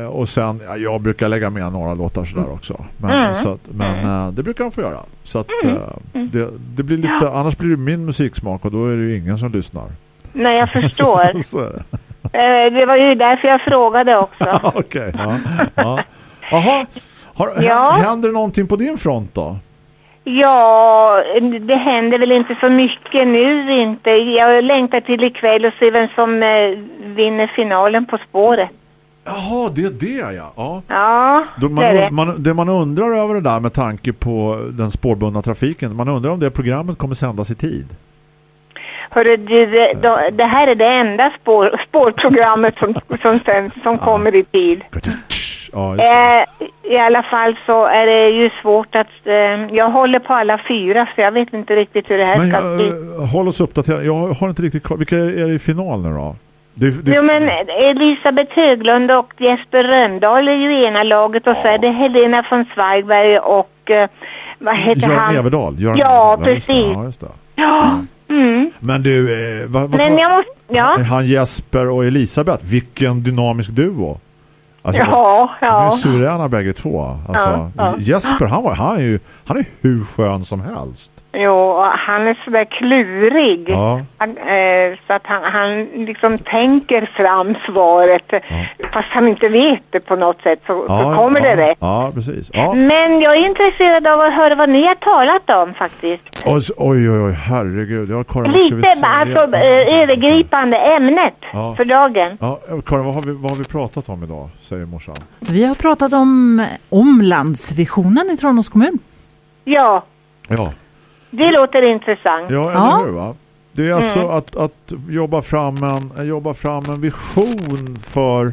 eh, och sen, ja, jag brukar lägga med några låtar sådär också. Men, Mm. så att, men eh, det brukar de få göra. Så att eh, det, det blir lite, annars blir det min musiksmak och då är det ju ingen som lyssnar. Nej, jag (laughs) förstår. (laughs) så det. Det var ju därför jag frågade också. (laughs) Okej, ja. ja. Jaha, har, Ja. händer någonting på din front då? Ja, det händer väl inte så mycket nu inte. Jag längtar till ikväll och se vem som eh, vinner finalen på spåret. Jaha, det är det ja. ja. Ja, det är det. man, man, det man undrar över det där med tanke på den spårbundna trafiken, man undrar om det programmet kommer sändas i tid. Hörru du, då, det här är det enda spår, spårprogrammet som, som, sen, som kommer i tid. Ja. Eh, I alla fall så är det ju svårt att... Eh, jag håller på alla fyra så jag vet inte riktigt hur det här Men ska jag, bli. eh, håll oss uppdaterade. Jag har inte riktigt koll. Vilka är det i final nu då? Det, det, Jo men Elisabeth Höglund och Jesper Röndahl är ju ena laget och så är det Helena von Zweigbergk och eh, vad heter Göran han? Everdahl. Göran Ja, Everdahl, precis. Ja, just det. Ja, mm. Men du, eh, vad, vad Men jag måste, ja, han Jesper och Elisabeth, vilken dynamisk duo. Alltså, ja, De är ja. suveräna bägge två. Alltså, Ja, ja. Jesper, han, var, han, är ju, han är hur skön som helst. Jo, han är sådär klurig. Ja. Han, eh, så att han, han liksom tänker fram svaret. Fast han inte vet det på något sätt så, så Ja, kommer ja, det rätt. Ja, precis. Ja. Men jag är intresserad av att höra vad ni har talat om faktiskt. Oj, oj, oj, herregud. Ja, Karin, vad ska vi Lite, alltså eh, övergripande ämnet Ja. för dagen. Ja, Karin, vad har, vi, vad har vi pratat om idag, säger morsan? Vi har pratat om omlandsvisionen i Tranås kommun. Ja, Ja, det låter intressant. ja eller Ja. hur va? Det är alltså att, att jobba, fram en, jobba fram en vision för,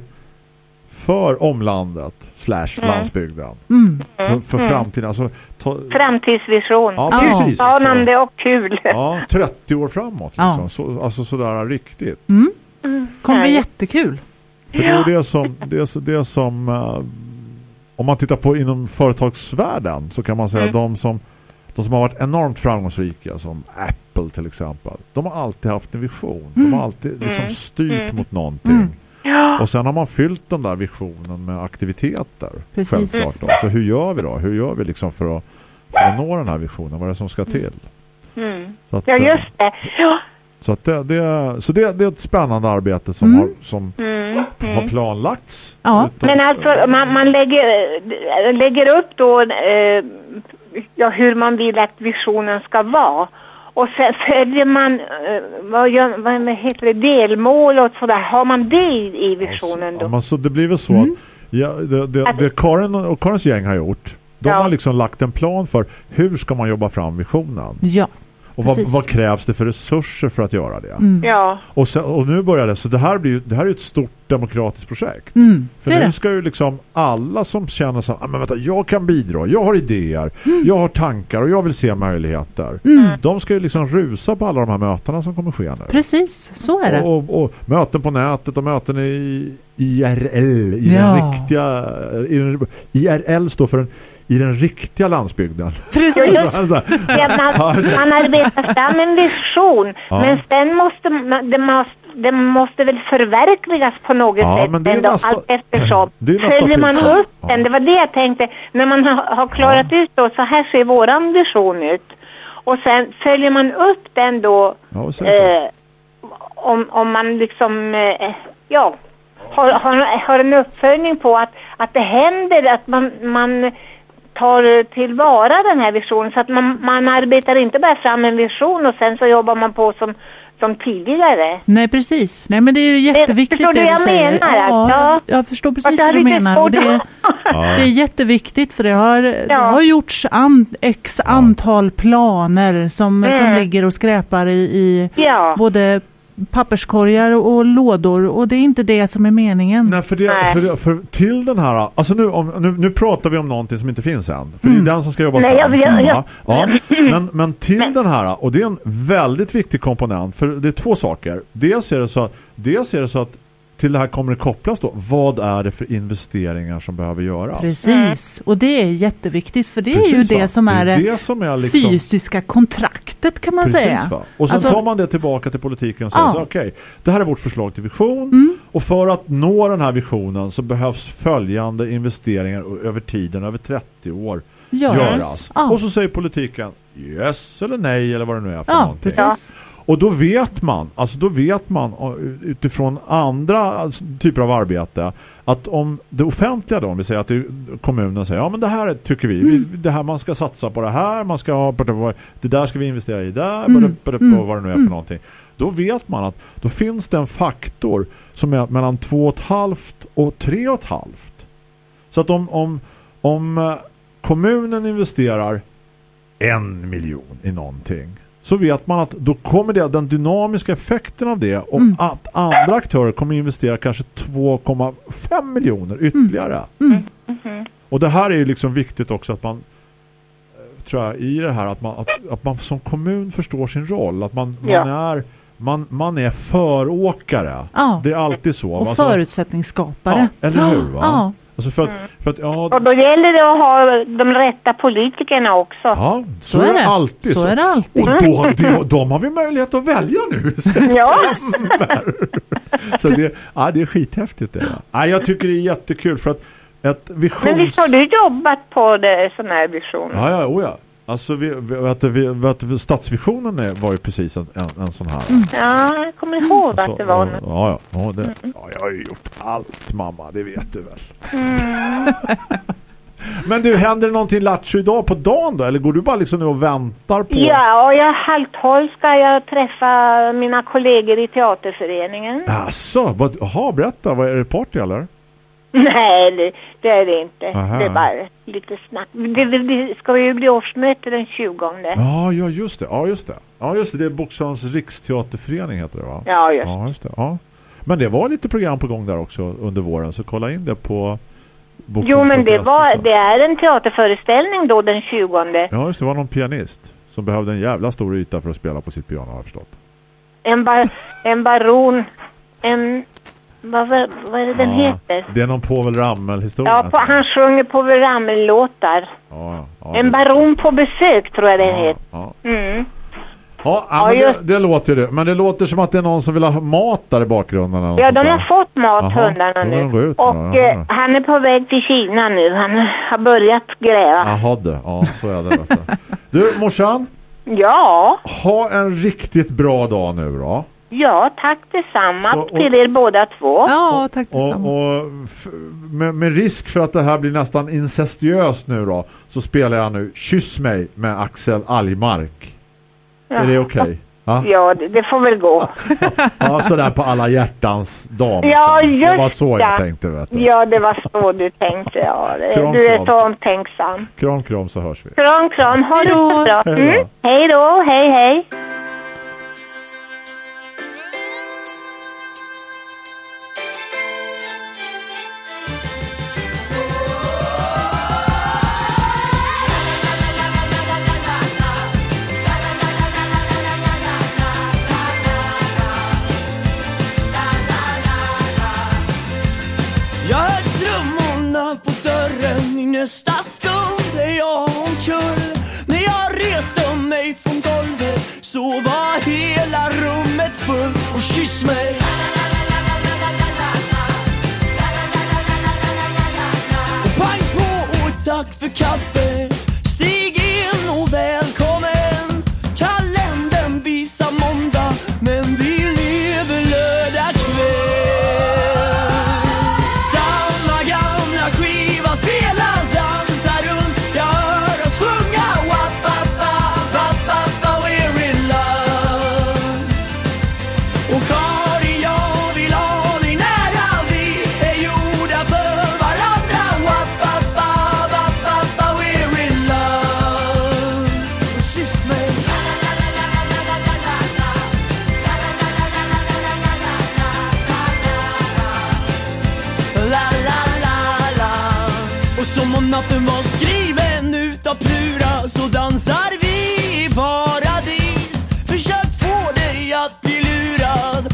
för omlandet slash landsbygden. Mm. För, för framtiden. Alltså, ta, Framtidsvision. ja, Ja. precis. Alltså. Spännande och kul. Ja, 30 år framåt. Ja. Liksom. Så, alltså sådär riktigt. kommer bli jättekul. För det är det som, det är, det är som eh, om man tittar på inom företagsvärlden så kan man säga Mm. de som de som har varit enormt framgångsrika som Apple till exempel. De har alltid haft en vision. De har alltid liksom styrt mot någonting. Mm. Ja. Och sen har man fyllt den där visionen med aktiviteter. Precis. Självklart då. Så hur gör vi då? Hur gör vi liksom för att, för att nå den här visionen? Vad är det som ska till? Mm. Så att, Ja, just det. Ja. Så, att det, det, så det, det är ett spännande arbete som, Mm. har, som Mm. har planlagts. Ja. Utan- Men alltså man, man lägger, lägger upp då eh, ja, hur man vill att visionen ska vara. Och sen följer man, eh, vad, gör, vad heter det, delmål och sådär. Har man det i, visionen Ja, då? så det blir väl så Mm. att ja, det, det, det Karin och Karins gäng har gjort de Ja. har liksom lagt en plan för hur ska man jobba fram visionen Ja. Och vad, vad krävs det för resurser för att göra det. Mm. Ja, Och, sen, och nu börjar det, så det här blir ju, det här är ett stort demokratiskt projekt. Mm. För nu det. ska ju liksom alla som känner så ah, men vänta, jag kan bidra, jag har idéer, Mm. jag har tankar och jag vill se möjligheter. De ska ju liksom rusa på alla de här mötena som kommer ske nu. Precis, så är det. Och, och, och möten på nätet och möten i IRL i Ja. den riktiga IRL står för den, i den riktiga landsbygden. Precis. (laughs) Alltså, ja man, Ja, (laughs) det. man arbetar fram en vision. Ja. Men sen måste man, det måste det måste väl förverkligas på något Ja, sätt men det är ändå, nästa- allt eftersom. (laughs) Följer man upp Ja. den, det var det jag tänkte, när man har, har klarat ut då, så här ser våran vision ut. Och sen följer man upp den då, Ja, eh, om, om man liksom, eh, ja, har, har, har en uppföljning på att, att det händer, att man, man tar tillvara den här visionen så att man, man arbetar inte bara fram en vision och sen så jobbar man på som, som tidigare. Nej, precis. Nej, men det är ju jätteviktigt förstår du det vad jag du säger. menar? Ja, Ja. jag, förstår precis vad du menar. Och det, är, det är jätteviktigt för det har, det Ja. har gjorts an, x antal planer som, som Mm. ligger och skräpar i, i Ja. både papperskorgar och lådor och det är inte det som är meningen. Nej, för, det, för, det, för till den här alltså nu, om, nu, nu pratar vi om någonting som inte finns än. För det är den som ska jobba Nej, fram. jag- jag- jag- Ja, men, men till den här, och det är en väldigt viktig komponent, för det är två saker. Dels är det så att, dels är det så att till det här kommer det kopplas då, vad är det för investeringar som behöver göras? Precis, och det är jätteviktigt för det är Precis, ju va? det som är det, det som är liksom, fysiska kontraktet kan man Precis, säga. va? Och sen Alltså- tar man det tillbaka till politiken och säger Ja. okej, det här är vårt förslag till vision Mm. och för att nå den här visionen så behövs följande investeringar över tiden, över 30 år Göras. göras. Ja. Och så säger politiken yes eller nej eller vad det nu är för Ja, någonting. precis. Och då vet man, alltså då vet man uh, utifrån andra alltså, typer av arbete att om det offentliga då, om vi säger att kommunen säger ja men det här tycker vi, vi, det här man ska satsa på det här, man ska ha det där ska vi investera i där, Mm. mm. och vad det nu är för någonting. Då vet man att då finns det en faktor som är mellan två och ett halvt och tre och ett halvt. Så att om, om, om eh, kommunen investerar en miljon i någonting så vet man att då kommer det den dynamiska effekten av det och Mm. att andra aktörer kommer investera kanske 2,5 miljoner ytterligare. Mm. Och det här är ju liksom viktigt också att man eh, tror jag i det här att man, att, att man som kommun förstår sin roll att man, man Ja. är man, man är föråkare. Ja. Det är alltid så. Och Alltså, förutsättningsskapare. Ja, eller hur, va? Alltså för att, för att ja, Och då gäller det att ha de rätta politikerna också. ja, så, Så är det. alltid. Så är det alltid. Och då, de, de har vi möjlighet att välja nu. (laughs) Ja. (laughs) Så det, ja, det är skithäftigt det. Ja, jag tycker det är jättekul för att ett visions... Men visst har du jobbat på det, sån här vision? Ja, ja, oh ja. Alltså, vi, du, vi, du, stadsvisionen var ju precis en, en, en sån här. Ja, jag kommer ihåg Alltså, att det var ja, något. ja, ja, det, ja, jag har ju gjort allt, mamma. Det vet du väl. (laughs) Men du, händer det någonting lattjo idag på dagen då? Eller går du bara liksom nu och väntar på... Ja, och jag halv tolv ska jag träffa mina kollegor i teaterföreningen. Asså, vad, aha, berätta. Vad är det party eller? Nej, det, det är det inte. Aha. Det är bara lite snack. Det, det, det ska ju bli årsmöte den 20. Ja, ja, just det. Ja, just det. Ja, just det. Det är Boxholms riksteaterförening heter det va? Ja, just Ja, just det. Ja. Men det var lite program på gång där också under våren. Så kolla in det på Jo, men det, var, det är en teaterföreställning då den 20. Ja, just det var någon pianist som behövde en jävla stor yta för att spela på sitt piano har jag förstått. En, bar, en baron, en... Vad, vad, vad är det den Ja, heter? Det är någon Povel Ramel-historia. Ja, på, han sjunger på Ramel-låtar. ja, ja, En baron på besök tror jag den heter. ja. Mm. Ja, det, det låter det. Men det låter som att det är någon som vill ha mat där i bakgrunden. Ja, de har fått mat, Jaha, hundarna nu. ut Och eh, han är på väg till Kina nu. Han har börjat gräva. Jaha det, ja så är det. Du morsan, Ja, ha en riktigt bra dag nu då. Ja, tack detsamma Så, och- till er båda två. Ja, tack Och, detsamma. och f- med, med risk för att det här blir nästan incestiöst nu då så spelar jag nu Kyss mig med Axel Algmark. Är det okej? Ja? Ja, det, det får väl gå. ja, sådär på alla hjärtans dam. Ja, Det just var så jag det. tänkte vet du. Ja, det var så du tänkte. Ja. Det- Kram, Du är kram. så omtänksam. Kram, kram så hörs vi. Kram, kram. Ha Hej det bra. Mm. Hej då. Hej, hej. world.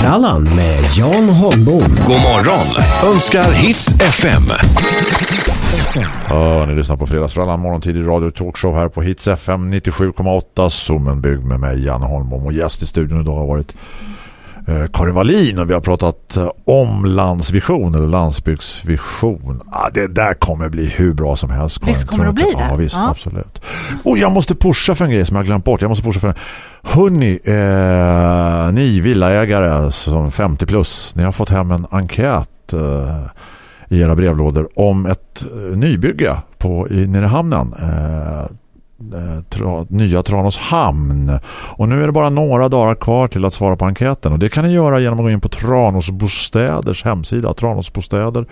Fredagsfrallan med Jan Holmbom. God morgon önskar Hits FM. Ja, ni lyssnar på Fredagsfrallan morgontid i radio talkshow här på Hits FM 97,8 Sommenbygd med mig Janne Holmbom och gäst i studion idag har varit Karin Wallin och vi har pratat eh, om landsvision eller landsbygdsvision. Ah, det där kommer bli hur bra som helst. Karin, Visst kommer det jag bli det? Ja, visst, Ja. absolut. Och jag måste pusha för en grej som jag glömt bort. Jag måste pusha för en... Hörrni, eh, ni villaägare som 50 plus, ni har fått hem en enkät eh, i era brevlådor om ett eh, nybygge på, i, hamnen. Eh, eh, Eh, tra, nya Tranås hamn. Och nu är det bara några dagar kvar till att svara på enkäten. Och det kan ni göra genom att gå in på Tranås Bostäders hemsida. Tranåsbostäder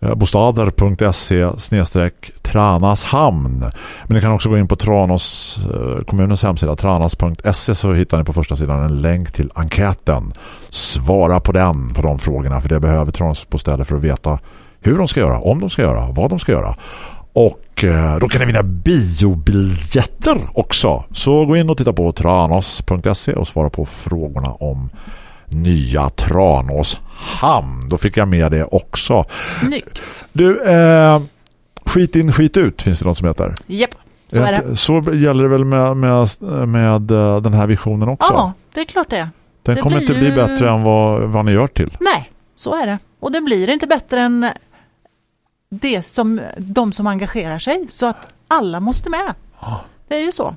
eh, bostader.se-tranashamn Men ni kan också gå in på Tranås eh, kommunens hemsida tranas.se så hittar ni på första sidan en länk till enkäten. Svara på den, på de frågorna för det behöver Tranås bostäder för att veta hur de ska göra, om de ska göra, vad de ska göra. Och eh, då kan ni vinna biobiljetter också. Så gå in och titta på tranos.se och svara på frågorna om nya Tranås hamn. Då fick jag med det också. Snyggt. Du, eh, skit in, skit ut finns det något som heter. Japp, så är det. Så gäller det väl med, med, med eh, den här visionen också. Ja, det är klart det. den det kommer inte bli ju- bättre än vad, vad ni gör till. Nej, så är det. Och det blir inte bättre än det som, de som engagerar sig. Så att alla måste med. Det är ju så.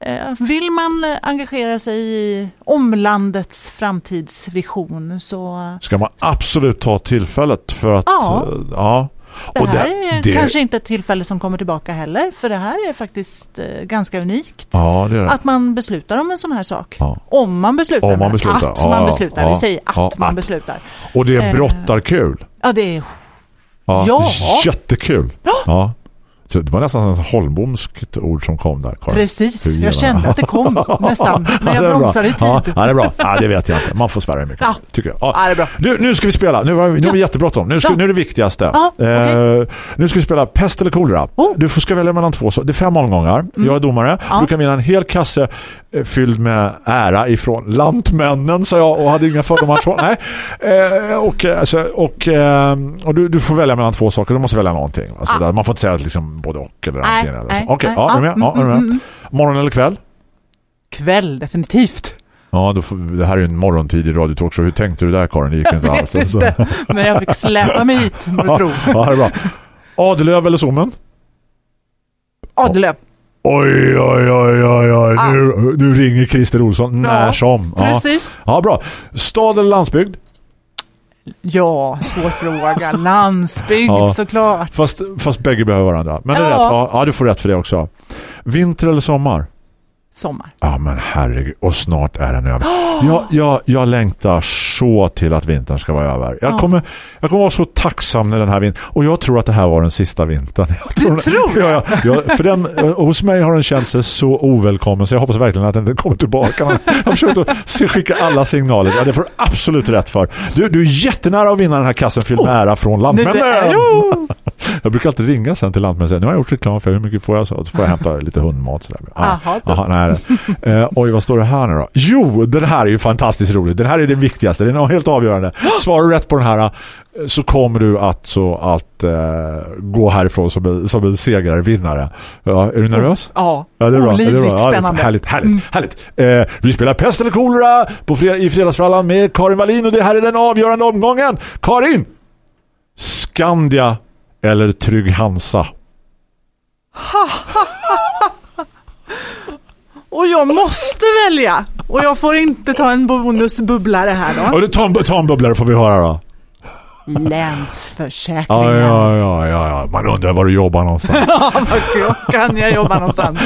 Eh, Vill man eh, engagera sig i omlandets framtidsvision så Ska man absolut ta tillfället för att... Ja. eh, ja. det Och här det- är det- kanske inte ett tillfälle som kommer tillbaka heller. För det här är faktiskt ganska unikt. Ja, det är det. Att man beslutar om en sån här sak. Ja. Om man beslutar. Om man beslutar. Att Ja, man beslutar. Vi säger att man beslutar. Och det är brottarkul. Ja, det är Ja. Ja. Jättekul. Ja. Så det var nästan ett holmbomskt ord som kom där. Karin. Precis, jag kände att det kom (laughs) nästan. Men Ja, jag bromsade i tid. Ja, ja, det är bra. Ja, det vet jag inte. Man får svära mycket, Ja. tycker jag. Ja, det är bra. Du, nu ska vi spela. Nu, har vi- nu vi jättebråttom. Nu, ska, Ja. nu är det viktigaste. Ja, okej. Eh, nu ska vi spela pest eller kolera. Oh. Mm. Du får ska välja mellan två. Så det är fem omgångar. Jag är domare. Ja. Du kan vinna en hel kasse eh, fylld med ära ifrån lantmännen, sa jag och hade inga fördomar. så. (laughs) Nej. Eh, och alltså, och, eh, och du, du får välja mellan två saker. Du måste välja någonting. Alltså, Ah. där, man får inte säga att liksom både och eller Nej, antingen. Eller så. nej, Okej, nej. ja, är du med? Ja, Ja, är du mm, med? mm, mm. Morgon eller kväll? Kväll, definitivt. Ja, då får, det här är ju en morgontid i Radio Talk, så hur tänkte du där Karin? Det gick ju inte (laughs) Jag alls. Alltså. inte, men jag fick släpa mig hit, må du (laughs) tro. ja, det är bra. Adelöv eller Sommen? Adelöv. Oj, oj, oj, oj, oj. Ah. Nu, nu ringer Christer Olsson när Ja, som. Ja. Precis. ja, bra. Stad eller landsbygd? Ja, svår fråga. (laughs) Landsbygd Ja. såklart. Fast, fast bägge behöver varandra. Men det är Ja. rätt. Ja, ja, du får rätt för det också. Vinter eller sommar? Sommar. Ja, men herregud. Och snart är den över. (gasps) Jag, jag, jag längtar så till att vintern ska vara över. Jag Ja. kommer, jag kommer vara så tacksam när den här vintern... Och jag tror att det här var den sista vintern. Jag Du tror Ja, ja, ja, för den, eh, hos mig har den känt sig så ovälkommen så jag hoppas verkligen att den inte kommer tillbaka. Jag har försökt att skicka alla signaler. Ja, det får du absolut rätt för. Du, du är jättenära att vinna den här kassen fylld med ära från Lantmännen. (laughs) Jag brukar alltid ringa sen till Lantmännen och säga nu har jag gjort reklam för hur mycket får jag så, så får jag hämta lite hundmat. Sådär. Ja. Aha, nej. (laughs) Eh, oj, vad står det här nu då? Jo, den här är ju fantastiskt rolig. Den här är den viktigaste. Den är helt avgörande. (gasps) Svarar du rätt på den här eh, så kommer du att, så, att eh, gå härifrån som en, som en segrare, vinnare. Ja, är du nervös? Ja, Ja, det är bra. Ja, det är bra. Ja, spännande. Mm. härligt, härligt, härligt. Eh, vi spelar Pest eller kolera på fred i Fredagsfrallan med Karin Wallin och det här är den avgörande omgången. Karin! Skandia eller Trygg Hansa? Och jag måste välja. Och jag får inte ta en bonusbubblare här då. Och du, ta, en, ta en bubblare får vi höra då. Länsförsäkringen. Ja, ja, ja, ja, ja. Man undrar var du jobbar någonstans. (laughs) Var kan jag jobba någonstans?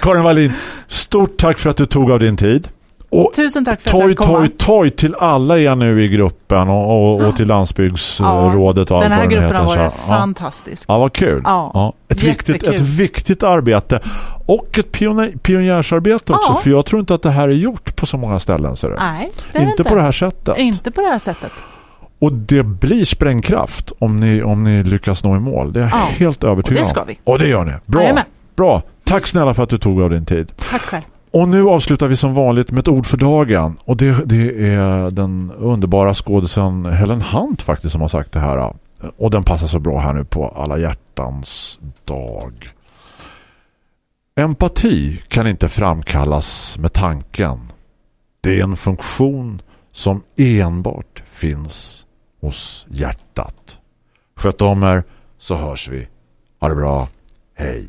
Karin Wallin, stort tack för att du tog av din tid. Och Tusen tack för att toj, kom. toj, toj till alla er nu i gruppen och, och, och till landsbygdsrådet. och allt Den här gruppen har varit ja. fantastisk. Ja, vad kul. Ja, Ett, viktigt, ett viktigt arbete och ett pionjär, pionjärsarbete också. Ja. För jag tror inte att det här är gjort på så många ställen. Så det. Nej, det är inte på det här sättet. Inte på det här sättet. Och det blir sprängkraft om ni, om ni lyckas nå i mål. Det är jag Ja. helt övertygad Och det ska om. vi. Och det gör ni. Bra. Bra. Tack snälla för att du tog av din tid. Tack själv. Och nu avslutar vi som vanligt med ett ord för dagen. Och det, det är den underbara skådisen Helen Hunt faktiskt som har sagt det här. Och den passar så bra här nu på alla hjärtans dag. Empati kan inte framkallas med tanken. Det är en funktion som enbart finns hos hjärtat. Sköt om er så hörs vi. Ha det bra. Hej.